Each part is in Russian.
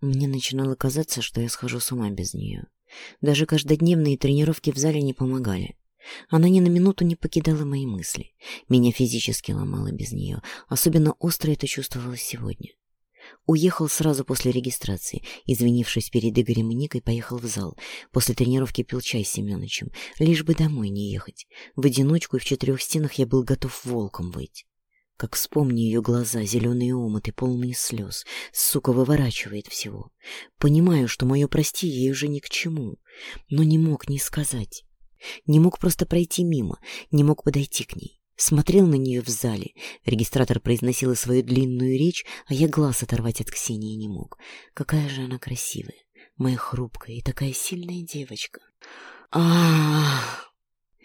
Мне начинало казаться, что я схожу с ума без нее. Даже каждодневные тренировки в зале не помогали. Она ни на минуту не покидала мои мысли. Меня физически ломало без нее. Особенно остро это чувствовалось сегодня. Уехал сразу после регистрации. Извинившись перед Игорем и Никой, поехал в зал. После тренировки пил чай с Семеновичем. Лишь бы домой не ехать. В одиночку и в четырех стенах я был готов волком быть. Как вспомни ее глаза, зеленые омыты, полные слез. Сука выворачивает всего. Понимаю, что мое «прости» ей уже ни к чему, но не мог не сказать. Не мог просто пройти мимо, не мог подойти к ней. Смотрел на нее в зале. Регистратор произносила свою длинную речь, а я глаз оторвать от Ксении не мог. Какая же она красивая, моя хрупкая и такая сильная девочка. а -а,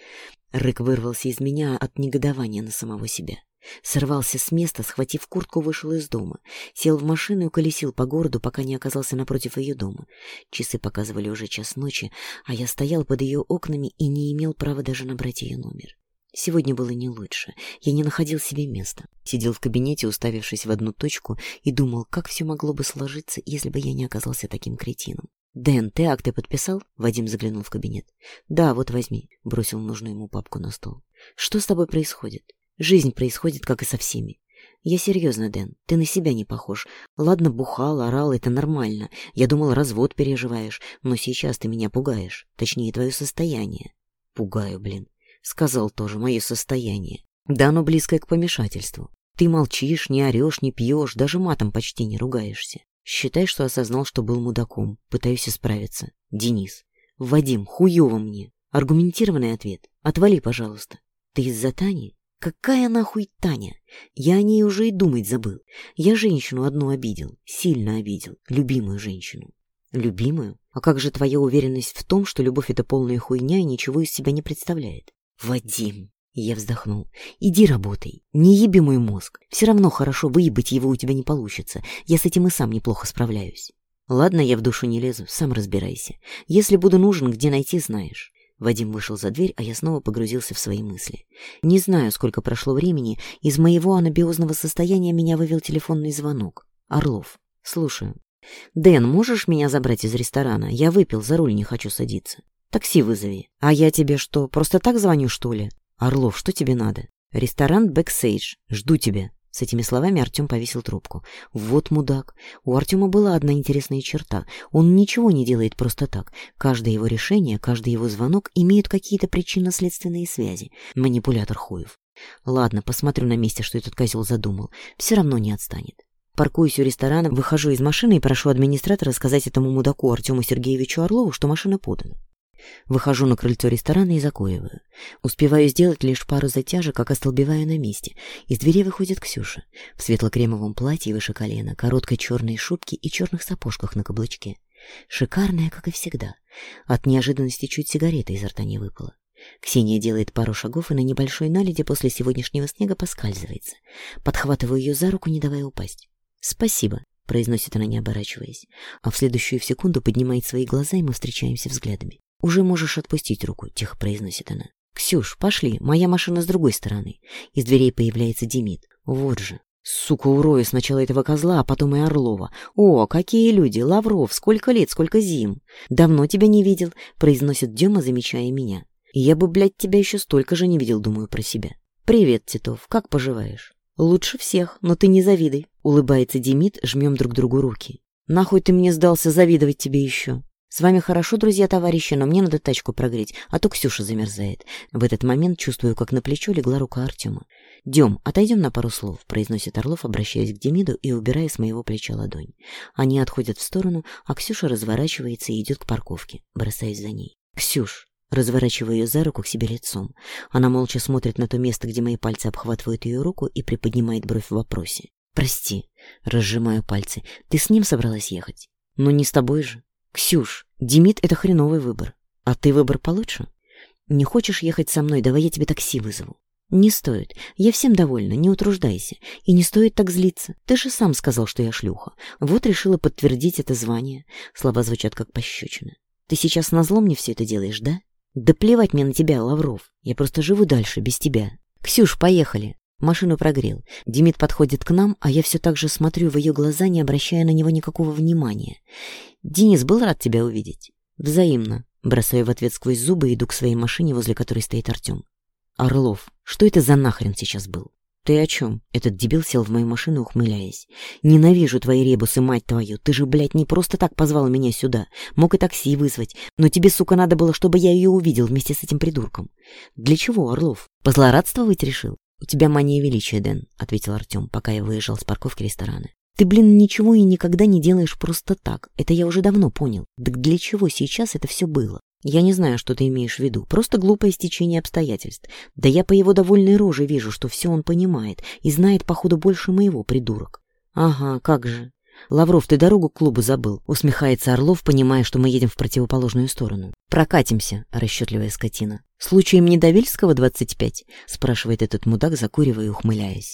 -а Рык вырвался из меня от негодования на самого себя. Сорвался с места, схватив куртку, вышел из дома. Сел в машину и колесил по городу, пока не оказался напротив ее дома. Часы показывали уже час ночи, а я стоял под ее окнами и не имел права даже набрать ее номер. Сегодня было не лучше. Я не находил себе места. Сидел в кабинете, уставившись в одну точку, и думал, как все могло бы сложиться, если бы я не оказался таким кретином. «Дэн, ты акты подписал?» Вадим заглянул в кабинет. «Да, вот возьми», — бросил нужную ему папку на стол. «Что с тобой происходит?» Жизнь происходит, как и со всеми. Я серьезно, Дэн, ты на себя не похож. Ладно, бухал, орал, это нормально. Я думал, развод переживаешь, но сейчас ты меня пугаешь. Точнее, твое состояние. Пугаю, блин. Сказал тоже мое состояние. Да, оно близкое к помешательству. Ты молчишь, не орешь, не пьешь, даже матом почти не ругаешься. Считай, что осознал, что был мудаком. Пытаюсь исправиться. Денис. Вадим, хуево мне. Аргументированный ответ. Отвали, пожалуйста. Ты из-за Тани? Какая нахуй Таня? Я о ней уже и думать забыл. Я женщину одну обидел, сильно обидел, любимую женщину. Любимую? А как же твоя уверенность в том, что любовь — это полная хуйня и ничего из себя не представляет? Вадим, я вздохнул. «Иди работай. Не еби мой мозг. Все равно хорошо выебать его у тебя не получится. Я с этим и сам неплохо справляюсь». «Ладно, я в душу не лезу. Сам разбирайся. Если буду нужен, где найти, знаешь. Вадим вышел за дверь, а я снова погрузился в свои мысли. Не знаю, сколько прошло времени, из моего анабиозного состояния меня вывел телефонный звонок. Орлов. Слушаю. «Дэн, можешь меня забрать из ресторана? Я выпил, за руль не хочу садиться. Такси вызови. А я тебе что, просто так звоню, что ли? Орлов, что тебе надо? Ресторан «Backstage». Жду тебя. С этими словами Артем повесил трубку. Вот мудак. У Артема была одна интересная черта. Он ничего не делает просто так. Каждое его решение, каждый его звонок имеют какие-то причинно-следственные связи. Манипулятор хуев. Ладно, посмотрю на месте, что этот козел задумал. Все равно не отстанет. Паркуюсь у ресторана, выхожу из машины и прошу администратора сказать этому мудаку Артему Сергеевичу Орлову, что машина подана. Выхожу на крыльцо ресторана и закуриваю. Успеваю сделать лишь пару затяжек, как остолбеваю на месте. Из двери выходит Ксюша. В светло-кремовом платье выше колена, короткой черной шубке и черных сапожках на каблучке. Шикарная, как и всегда. От неожиданности чуть сигарета изо рта не выпала. Ксения делает пару шагов и на небольшой наледи после сегодняшнего снега поскальзывается. Подхватываю ее за руку, не давая упасть. «Спасибо», — произносит она, не оборачиваясь, а в следующую секунду поднимает свои глаза, и мы встречаемся взглядами. «Уже можешь отпустить руку», — тихо произносит она. «Ксюш, пошли, моя машина с другой стороны». Из дверей появляется Демид. «Вот же». Сука, урою сначала этого козла, а потом и Орлова. О, какие люди! Лавров, сколько лет, сколько зим! Давно тебя не видел, произносит Дема, замечая меня. Я бы, блядь, тебя еще столько же не видел, думаю про себя. Привет, Титов, как поживаешь? Лучше всех, но ты не завидуй. Улыбается Демид, жмем друг другу руки. Нахуй ты мне сдался завидовать тебе еще? «С вами хорошо, друзья-товарищи, но мне надо тачку прогреть, а то Ксюша замерзает». В этот момент чувствую, как на плечо легла рука Артема. «Дем, отойдем на пару слов», — произносит Орлов, обращаясь к Демиду и убирая с моего плеча ладонь. Они отходят в сторону, а Ксюша разворачивается и идет к парковке, бросаясь за ней. «Ксюш!» разворачиваю ее за руку к себе лицом. Она молча смотрит на то место, где мои пальцы обхватывают ее руку и приподнимает бровь в вопросе. «Прости», — разжимаю пальцы, — «ты с ним собралась ехать?» «Ну не с тобой же», «Ксюш, Демид — это хреновый выбор. А ты выбор получше. Не хочешь ехать со мной, давай я тебе такси вызову». «Не стоит. Я всем довольна, не утруждайся. И не стоит так злиться. Ты же сам сказал, что я шлюха. Вот решила подтвердить это звание». Слова звучат как пощечина. «Ты сейчас назло мне все это делаешь, да?» «Да плевать мне на тебя, Лавров. Я просто живу дальше, без тебя. Ксюш, поехали. Машину прогрел. Демид подходит к нам, а я все так же смотрю в ее глаза, не обращая на него никакого внимания. «Денис, был рад тебя увидеть». «Взаимно». Бросаю в ответ сквозь зубы и иду к своей машине, возле которой стоит Артем. «Орлов, что это за нахрен сейчас был?» «Ты о чем?» Этот дебил сел в мою машину, ухмыляясь. «Ненавижу твои ребусы, мать твою! Ты же, блядь, не просто так позвал меня сюда. Мог и такси вызвать. Но тебе, сука, надо было, чтобы я ее увидел вместе с этим придурком. Для чего, Орлов? Позлорадствовать решил? «У тебя мания величия, Дэн», — ответил Артем, пока я выезжал с парковки ресторана. «Ты, блин, ничего и никогда не делаешь просто так. Это я уже давно понял. Так для чего сейчас это все было?» «Я не знаю, что ты имеешь в виду. Просто глупое стечение обстоятельств. Да я по его довольной роже вижу, что все он понимает и знает, походу, больше моего, придурок». «Ага, как же. «Лавров, ты дорогу к клубу забыл», — усмехается Орлов, понимая, что мы едем в противоположную сторону. «Прокатимся», — расчетливая скотина. «Случаем недовельского до Вельского 25?» — спрашивает этот мудак, закуривая и ухмыляясь.